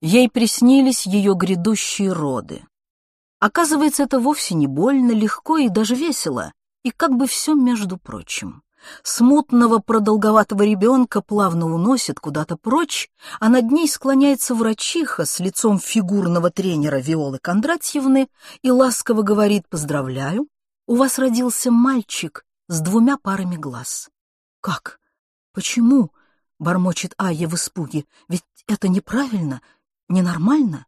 Ей приснились ее грядущие роды. Оказывается, это вовсе не больно, легко и даже весело, и как бы все между прочим. Смутного продолговатого ребенка плавно уносит куда-то прочь, а над ней склоняется врачиха с лицом фигурного тренера Виолы Кондратьевны и ласково говорит «Поздравляю, у вас родился мальчик с двумя парами глаз». «Как? Почему?» — бормочет Айя в испуге. «Ведь это неправильно, ненормально».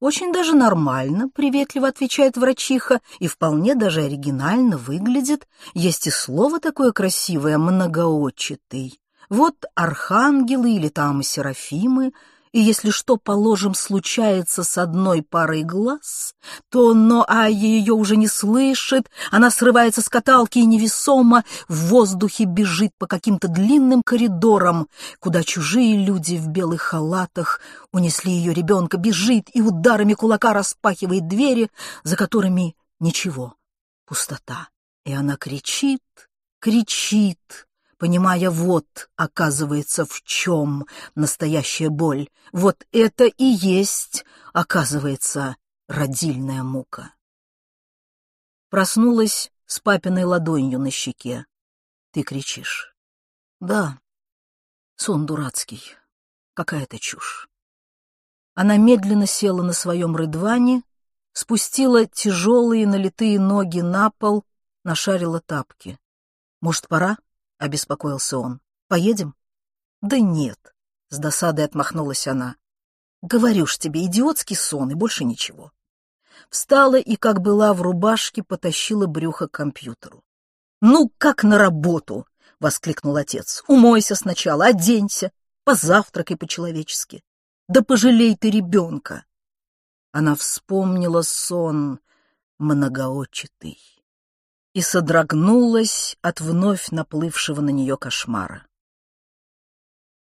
«Очень даже нормально», — приветливо отвечает врачиха, и вполне даже оригинально выглядит. Есть и слово такое красивое — многоочитый. Вот архангелы или там серафимы — и если что, положим, случается с одной парой глаз, то Ноа ее уже не слышит, она срывается с каталки и невесомо в воздухе бежит по каким-то длинным коридорам, куда чужие люди в белых халатах унесли ее ребенка, бежит и ударами кулака распахивает двери, за которыми ничего, пустота. И она кричит, кричит, понимая, вот, оказывается, в чем настоящая боль. Вот это и есть, оказывается, родильная мука. Проснулась с папиной ладонью на щеке. Ты кричишь. Да, сон дурацкий, какая-то чушь. Она медленно села на своем рыдване, спустила тяжелые налитые ноги на пол, нашарила тапки. Может, пора? — обеспокоился он. «Поедем?» «Да нет», — с досадой отмахнулась она. «Говорю ж тебе, идиотский сон и больше ничего». Встала и, как была в рубашке, потащила брюхо к компьютеру. «Ну, как на работу!» — воскликнул отец. «Умойся сначала, оденься, позавтракай по-человечески. Да пожалей ты ребенка!» Она вспомнила сон многоочитый и содрогнулась от вновь наплывшего на нее кошмара.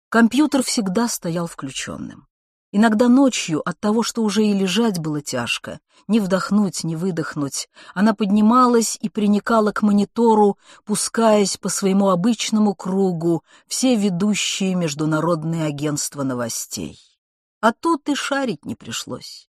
Компьютер всегда стоял включенным. Иногда ночью от того, что уже и лежать было тяжко, не вдохнуть, не выдохнуть, она поднималась и приникала к монитору, пускаясь по своему обычному кругу все ведущие международные агентства новостей. А тут и шарить не пришлось.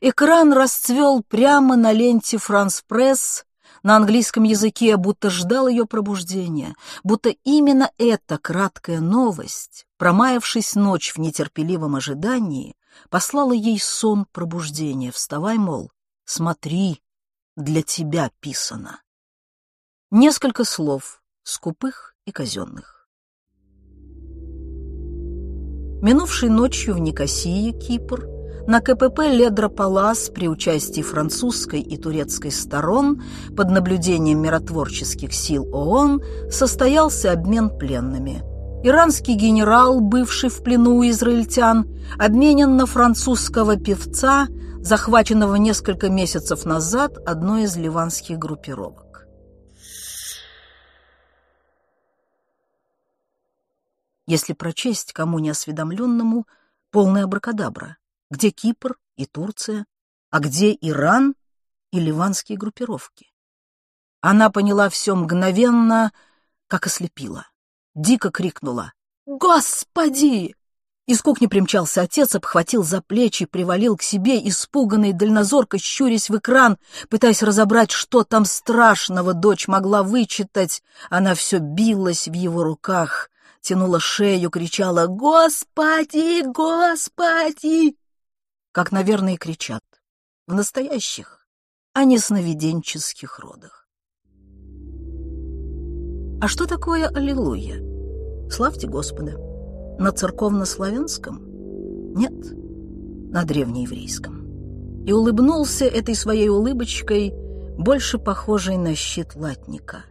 Экран расцвел прямо на ленте «Франс Пресс», на английском языке, будто ждал ее пробуждения, будто именно эта краткая новость, промаявшись ночь в нетерпеливом ожидании, послала ей сон пробуждения. Вставай, мол, смотри, для тебя писано. Несколько слов, скупых и казенных. Минувшей ночью в Никосии, Кипр, на КПП «Ледропалас» при участии французской и турецкой сторон под наблюдением миротворческих сил ООН состоялся обмен пленными. Иранский генерал, бывший в плену у израильтян, обменен на французского певца, захваченного несколько месяцев назад одной из ливанских группировок. Если прочесть кому неосведомленному, полная абракадабра. Где Кипр и Турция? А где Иран и ливанские группировки? Она поняла все мгновенно, как ослепила. Дико крикнула «Господи!» Из кухни примчался отец, обхватил за плечи, привалил к себе, испуганный, дальнозорко щурясь в экран, пытаясь разобрать, что там страшного дочь могла вычитать. Она все билась в его руках, тянула шею, кричала «Господи! Господи!» Как, наверное, кричат, в настоящих, а не сновиденческих родах. А что такое «Аллилуйя»? Славьте Господа. На церковно-славянском? Нет, на древнееврейском. И улыбнулся этой своей улыбочкой, больше похожей на щит латника.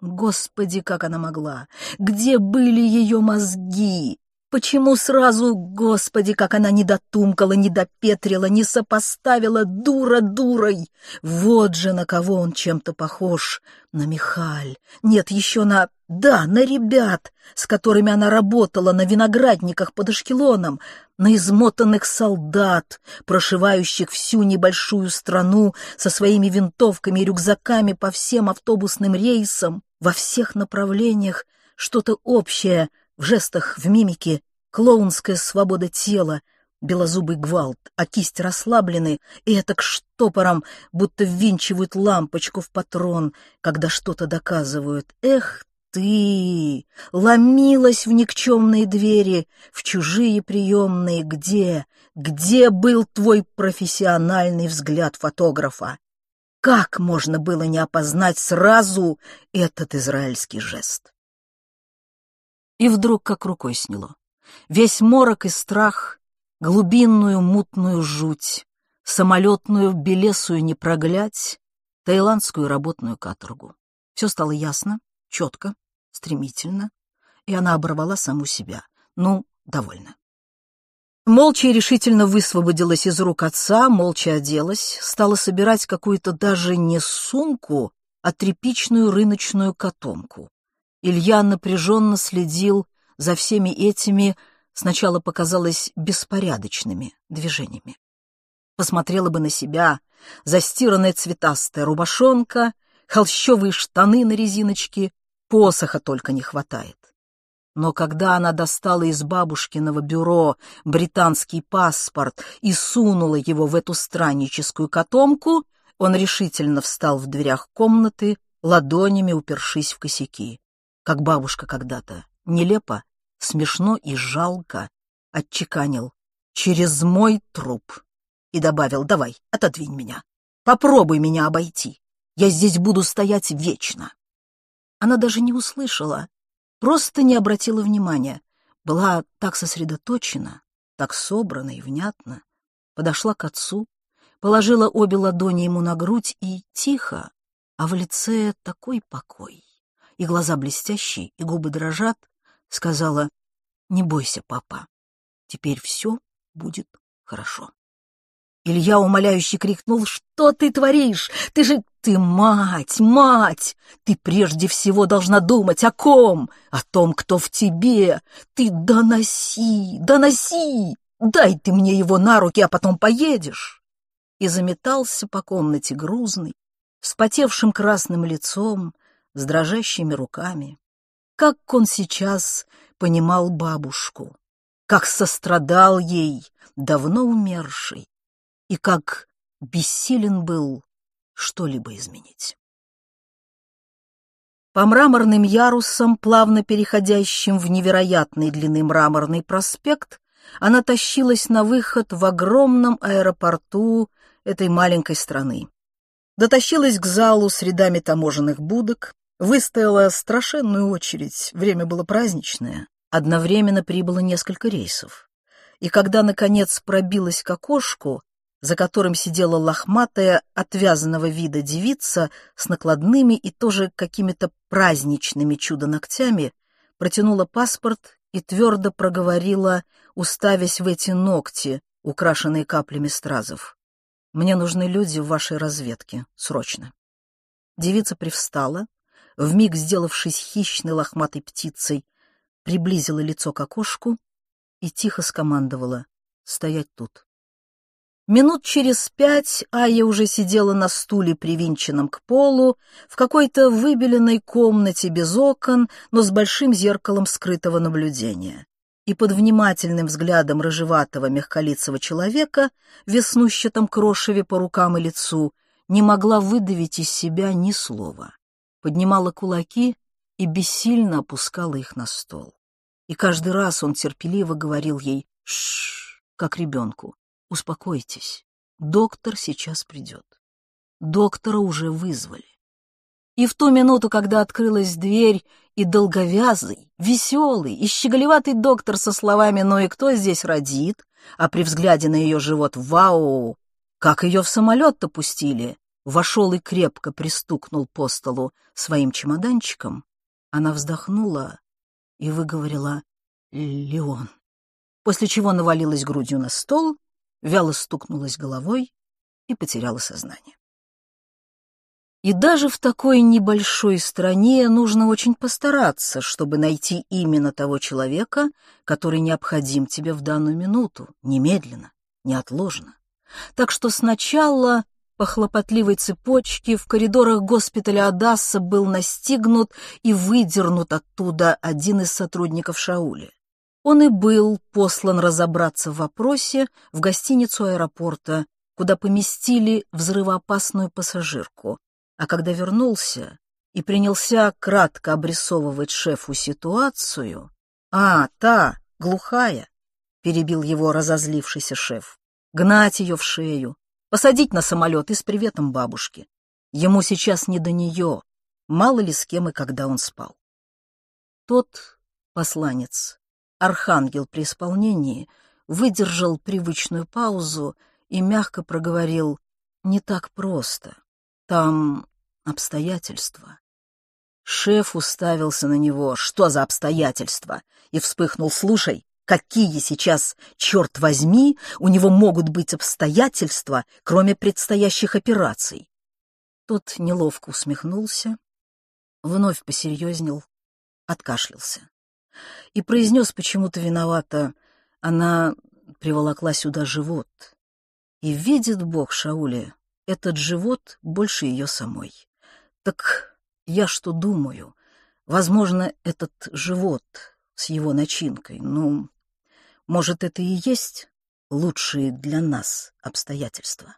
Господи, как она могла! Где были ее мозги? Почему сразу, господи, как она не дотумкала, не допетрила, не сопоставила дура дурой? Вот же на кого он чем-то похож. На Михаль. Нет, еще на... Да, на ребят, с которыми она работала на виноградниках под Ашкелоном, на измотанных солдат, прошивающих всю небольшую страну со своими винтовками и рюкзаками по всем автобусным рейсам во всех направлениях, что-то общее в жестах, в мимике, клоунская свобода тела, белозубый гвалт, а кисть расслаблены, и это к штопорам, будто ввинчивают лампочку в патрон, когда что-то доказывают. Эх ты! Ломилась в никчемные двери, в чужие приемные. Где, где был твой профессиональный взгляд фотографа? Как можно было не опознать сразу этот израильский жест? И вдруг как рукой сняло. Весь морок и страх, глубинную мутную жуть, самолетную белесую не проглядь, таиландскую работную каторгу. Все стало ясно, четко, стремительно, и она оборвала саму себя. Ну, довольно. Молча и решительно высвободилась из рук отца, молча оделась, стала собирать какую-то даже не сумку, а тряпичную рыночную котомку. Илья напряженно следил за всеми этими, сначала показалось, беспорядочными движениями. Посмотрела бы на себя, застиранная цветастая рубашонка, холщовые штаны на резиночке, посоха только не хватает. Но когда она достала из бабушкиного бюро британский паспорт и сунула его в эту странническую котомку, он решительно встал в дверях комнаты, ладонями упершись в косяки, как бабушка когда-то, нелепо, смешно и жалко, отчеканил «через мой труп» и добавил «давай, отодвинь меня, попробуй меня обойти, я здесь буду стоять вечно». Она даже не услышала, просто не обратила внимания, была так сосредоточена, так собрана и внятна, подошла к отцу, положила обе ладони ему на грудь и тихо, а в лице такой покой, и глаза блестящие, и губы дрожат, сказала, «Не бойся, папа, теперь все будет хорошо». Илья умоляюще крикнул, «Что ты творишь? Ты же... Ты мать, мать! Ты прежде всего должна думать о ком? О том, кто в тебе! Ты доноси, доноси! Дай ты мне его на руки, а потом поедешь!» И заметался по комнате грузный, с потевшим красным лицом, с дрожащими руками. Как он сейчас понимал бабушку, как сострадал ей, давно умершей, и как бессилен был что-либо изменить. По мраморным ярусам, плавно переходящим в невероятной длины мраморный проспект, она тащилась на выход в огромном аэропорту этой маленькой страны. Дотащилась к залу с рядами таможенных будок, выстояла страшенную очередь, время было праздничное, одновременно прибыло несколько рейсов. И когда, наконец, пробилась к окошку, за которым сидела лохматая, отвязанного вида девица с накладными и тоже какими-то праздничными чудо-ногтями, протянула паспорт и твердо проговорила, уставясь в эти ногти, украшенные каплями стразов. «Мне нужны люди в вашей разведке. Срочно». Девица привстала, вмиг сделавшись хищной лохматой птицей, приблизила лицо к окошку и тихо скомандовала «Стоять тут». Минут через пять Ая уже сидела на стуле, привинченном к полу, в какой-то выбеленной комнате без окон, но с большим зеркалом скрытого наблюдения. И под внимательным взглядом рыжеватого мягколицего человека, веснущатом крошеве по рукам и лицу, не могла выдавить из себя ни слова. Поднимала кулаки и бессильно опускала их на стол. И каждый раз он терпеливо говорил ей «шш», как ребенку, Успокойтесь, доктор сейчас придет. Доктора уже вызвали. И в ту минуту, когда открылась дверь, и долговязый, веселый и щеголеватый доктор со словами «Ну и кто здесь родит?», а при взгляде на ее живот «Вау! Как ее в самолет-то пустили!» вошел и крепко пристукнул по столу своим чемоданчиком, она вздохнула и выговорила «Леон», после чего навалилась грудью на стол вяло стукнулась головой и потеряла сознание. И даже в такой небольшой стране нужно очень постараться, чтобы найти именно того человека, который необходим тебе в данную минуту, немедленно, неотложно. Так что сначала по хлопотливой цепочке в коридорах госпиталя Адасса был настигнут и выдернут оттуда один из сотрудников Шаули. Он и был послан разобраться в вопросе в гостиницу аэропорта, куда поместили взрывоопасную пассажирку. А когда вернулся и принялся кратко обрисовывать шефу ситуацию, «А, та, глухая», — перебил его разозлившийся шеф, «гнать ее в шею, посадить на самолет и с приветом бабушке. Ему сейчас не до нее, мало ли с кем и когда он спал». Тот посланец, архангел при исполнении, выдержал привычную паузу и мягко проговорил «Не так просто. Там обстоятельства». Шеф уставился на него «Что за обстоятельства?» и вспыхнул «Слушай, какие сейчас, черт возьми, у него могут быть обстоятельства, кроме предстоящих операций?» Тот неловко усмехнулся, вновь посерьезнел, откашлялся и произнес почему-то виновато, она приволокла сюда живот. И видит Бог, Шауле, этот живот больше ее самой. Так я что думаю? Возможно, этот живот с его начинкой, ну, может, это и есть лучшие для нас обстоятельства.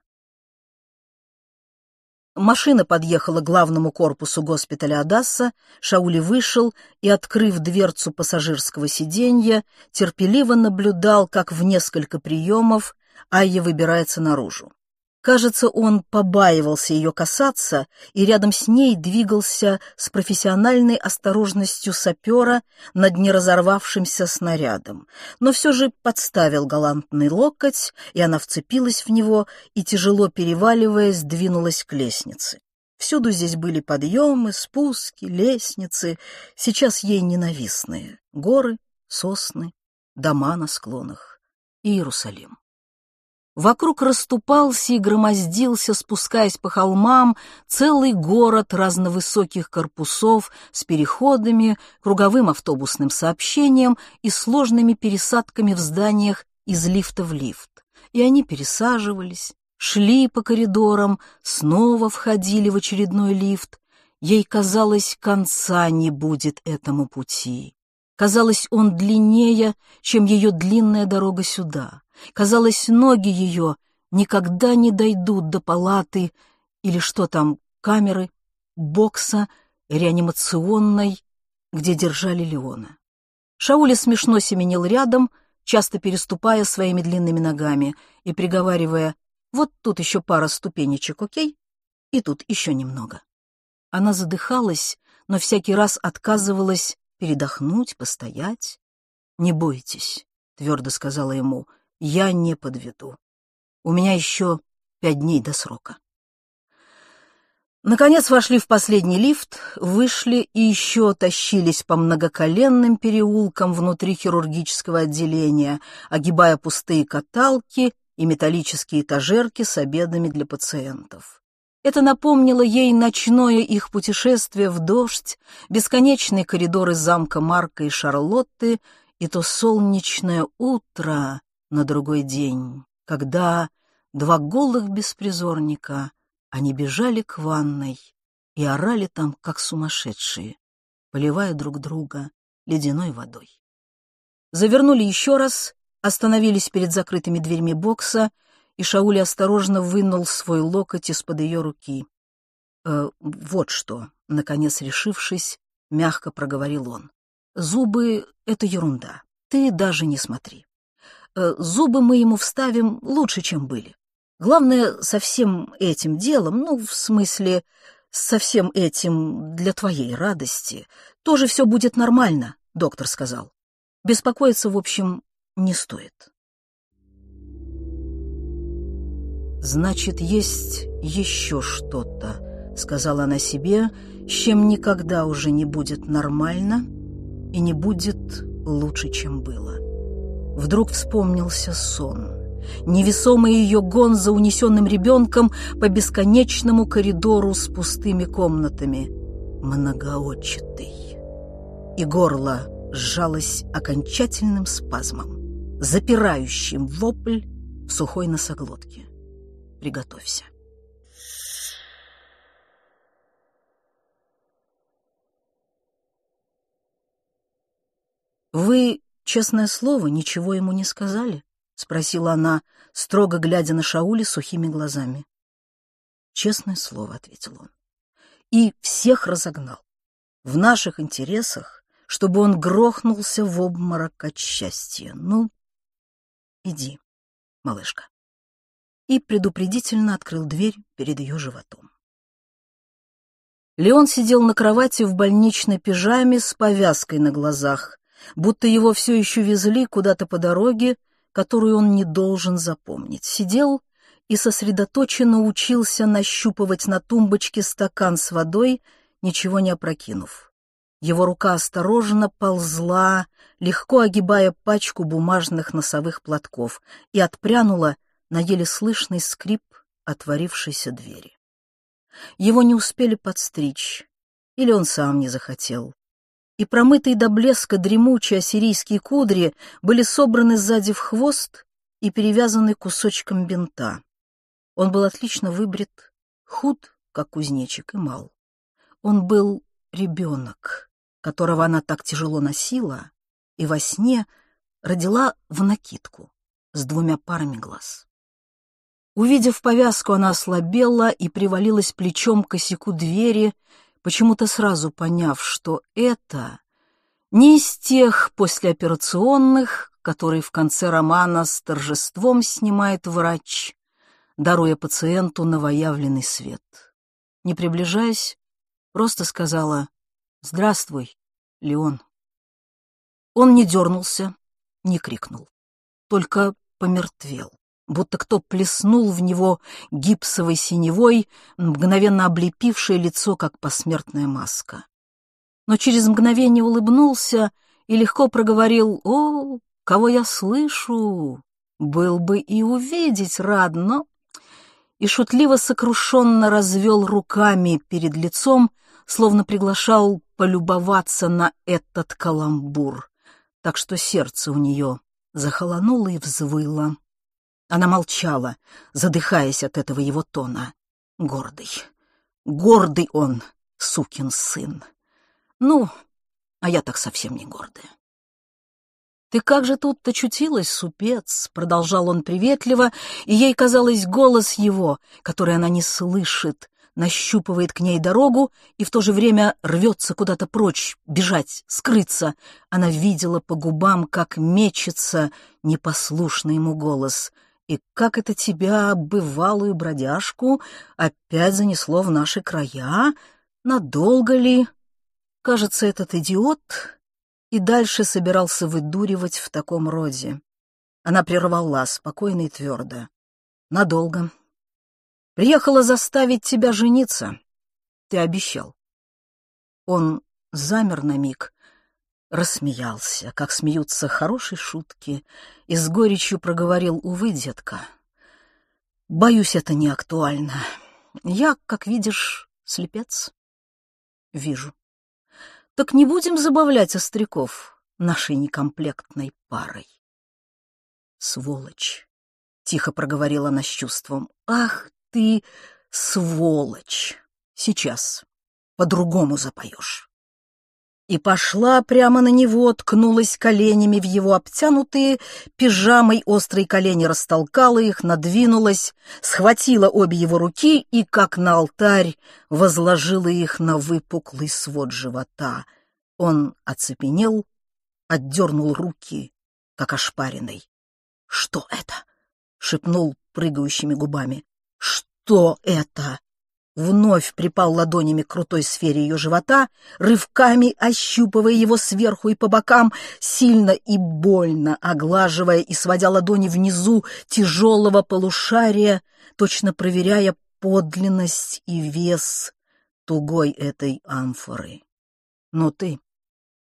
Машина подъехала к главному корпусу госпиталя Адасса, Шаули вышел и, открыв дверцу пассажирского сиденья, терпеливо наблюдал, как в несколько приемов Айя выбирается наружу. Кажется, он побаивался ее касаться и рядом с ней двигался с профессиональной осторожностью сапера над неразорвавшимся снарядом, но все же подставил галантный локоть, и она вцепилась в него и, тяжело переваливаясь, двинулась к лестнице. Всюду здесь были подъемы, спуски, лестницы, сейчас ей ненавистные, горы, сосны, дома на склонах, Иерусалим. Вокруг расступался и громоздился, спускаясь по холмам, целый город разновысоких корпусов с переходами, круговым автобусным сообщением и сложными пересадками в зданиях из лифта в лифт. И они пересаживались, шли по коридорам, снова входили в очередной лифт. Ей казалось, конца не будет этому пути. Казалось, он длиннее, чем ее длинная дорога сюда. Казалось, ноги ее никогда не дойдут до палаты или что там, камеры, бокса, реанимационной, где держали Леона. Шауля смешно семенил рядом, часто переступая своими длинными ногами и приговаривая «Вот тут еще пара ступенечек, окей? И тут еще немного». Она задыхалась, но всякий раз отказывалась передохнуть, постоять. «Не бойтесь», — твердо сказала ему, — я не подведу. У меня еще пять дней до срока. Наконец вошли в последний лифт, вышли и еще тащились по многоколенным переулкам внутри хирургического отделения, огибая пустые каталки и металлические этажерки с обедами для пациентов. Это напомнило ей ночное их путешествие в дождь, бесконечные коридоры замка Марка и Шарлотты и то солнечное утро, на другой день, когда два голых беспризорника, они бежали к ванной и орали там, как сумасшедшие, поливая друг друга ледяной водой. Завернули еще раз, остановились перед закрытыми дверьми бокса, и Шаули осторожно вынул свой локоть из-под ее руки. «Э, «Вот что», — наконец решившись, мягко проговорил он. «Зубы — это ерунда, ты даже не смотри. Э, зубы мы ему вставим лучше, чем были. Главное, со всем этим делом, ну, в смысле, со всем этим для твоей радости, тоже все будет нормально, доктор сказал. Беспокоиться, в общем, не стоит. «Значит, есть еще что-то», — сказала она себе, «с чем никогда уже не будет нормально и не будет лучше, чем было». Вдруг вспомнился сон. Невесомый ее гон за унесенным ребенком по бесконечному коридору с пустыми комнатами. Многоочатый. И горло сжалось окончательным спазмом, запирающим вопль в сухой носоглотке. Приготовься. «Вы, честное слово, ничего ему не сказали?» — спросила она, строго глядя на Шауля сухими глазами. «Честное слово», — ответил он. «И всех разогнал. В наших интересах, чтобы он грохнулся в обморок от счастья. Ну, иди, малышка». И предупредительно открыл дверь перед ее животом. Леон сидел на кровати в больничной пижаме с повязкой на глазах, будто его все еще везли куда-то по дороге, которую он не должен запомнить. Сидел и сосредоточенно учился нащупывать на тумбочке стакан с водой, ничего не опрокинув. Его рука осторожно ползла, легко огибая пачку бумажных носовых платков, и отпрянула на еле слышный скрип отворившейся двери. Его не успели подстричь, или он сам не захотел и промытые до блеска дремучие ассирийские кудри были собраны сзади в хвост и перевязаны кусочком бинта. Он был отлично выбрит, худ, как кузнечик, и мал. Он был ребенок, которого она так тяжело носила, и во сне родила в накидку с двумя парами глаз. Увидев повязку, она ослабела и привалилась плечом к косяку двери, почему-то сразу поняв, что это не из тех послеоперационных, которые в конце романа с торжеством снимает врач, даруя пациенту новоявленный свет. Не приближаясь, просто сказала «Здравствуй, Леон». Он не дернулся, не крикнул, только помертвел будто кто плеснул в него гипсовой синевой, мгновенно облепившее лицо, как посмертная маска. Но через мгновение улыбнулся и легко проговорил «О, кого я слышу! Был бы и увидеть рад, но...» И шутливо сокрушенно развел руками перед лицом, словно приглашал полюбоваться на этот каламбур, так что сердце у нее захолонуло и взвыло. Она молчала, задыхаясь от этого его тона. Гордый, гордый он, сукин сын. Ну, а я так совсем не гордая. «Ты как же тут очутилась, супец?» — продолжал он приветливо, и ей казалось голос его, который она не слышит, нащупывает к ней дорогу и в то же время рвется куда-то прочь, бежать, скрыться. Она видела по губам, как мечется непослушный ему голос — и как это тебя, бывалую бродяжку, опять занесло в наши края? Надолго ли? Кажется, этот идиот и дальше собирался выдуривать в таком роде. Она прервала спокойно и твердо. Надолго. Приехала заставить тебя жениться. Ты обещал. Он замер на миг, рассмеялся, как смеются хорошие шутки, и с горечью проговорил, увы, детка, боюсь, это не актуально. Я, как видишь, слепец. Вижу. Так не будем забавлять остряков нашей некомплектной парой. Сволочь, — тихо проговорила она с чувством. Ах ты, сволочь! Сейчас по-другому запоешь и пошла прямо на него, ткнулась коленями в его обтянутые, пижамой острые колени растолкала их, надвинулась, схватила обе его руки и, как на алтарь, возложила их на выпуклый свод живота. Он оцепенел, отдернул руки, как ошпаренный. — Что это? — шепнул прыгающими губами. — Что это? Вновь припал ладонями к крутой сфере ее живота, рывками ощупывая его сверху и по бокам, сильно и больно оглаживая и сводя ладони внизу тяжелого полушария, точно проверяя подлинность и вес тугой этой амфоры. «Но ты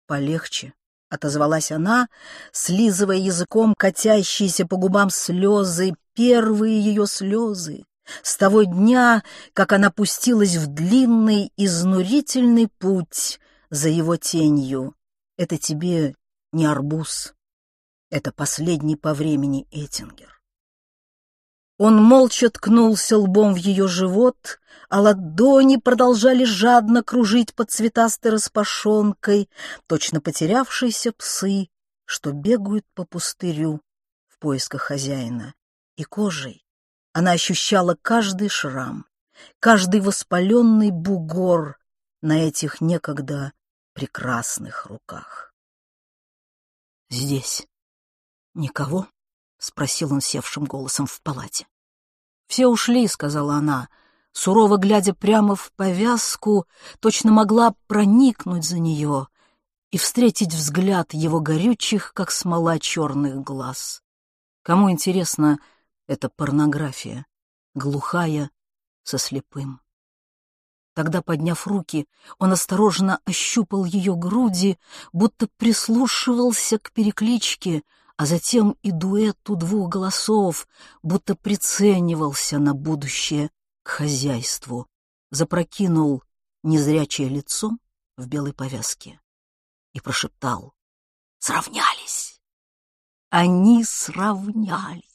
полегче», — отозвалась она, слизывая языком катящиеся по губам слезы, первые ее слезы, с того дня, как она пустилась в длинный, изнурительный путь за его тенью. Это тебе не арбуз, это последний по времени Этингер. Он молча ткнулся лбом в ее живот, а ладони продолжали жадно кружить под цветастой распашонкой, точно потерявшиеся псы, что бегают по пустырю в поисках хозяина. И кожей она ощущала каждый шрам, каждый воспаленный бугор на этих некогда прекрасных руках. «Здесь никого?» — спросил он севшим голосом в палате. «Все ушли», — сказала она, сурово глядя прямо в повязку, точно могла проникнуть за нее и встретить взгляд его горючих, как смола черных глаз. Кому интересно эта порнография, глухая, со слепым. Тогда, подняв руки, он осторожно ощупал ее груди, будто прислушивался к перекличке, а затем и дуэту двух голосов, будто приценивался на будущее к хозяйству, запрокинул незрячее лицо в белой повязке и прошептал «Сравнялись! Они сравнялись!»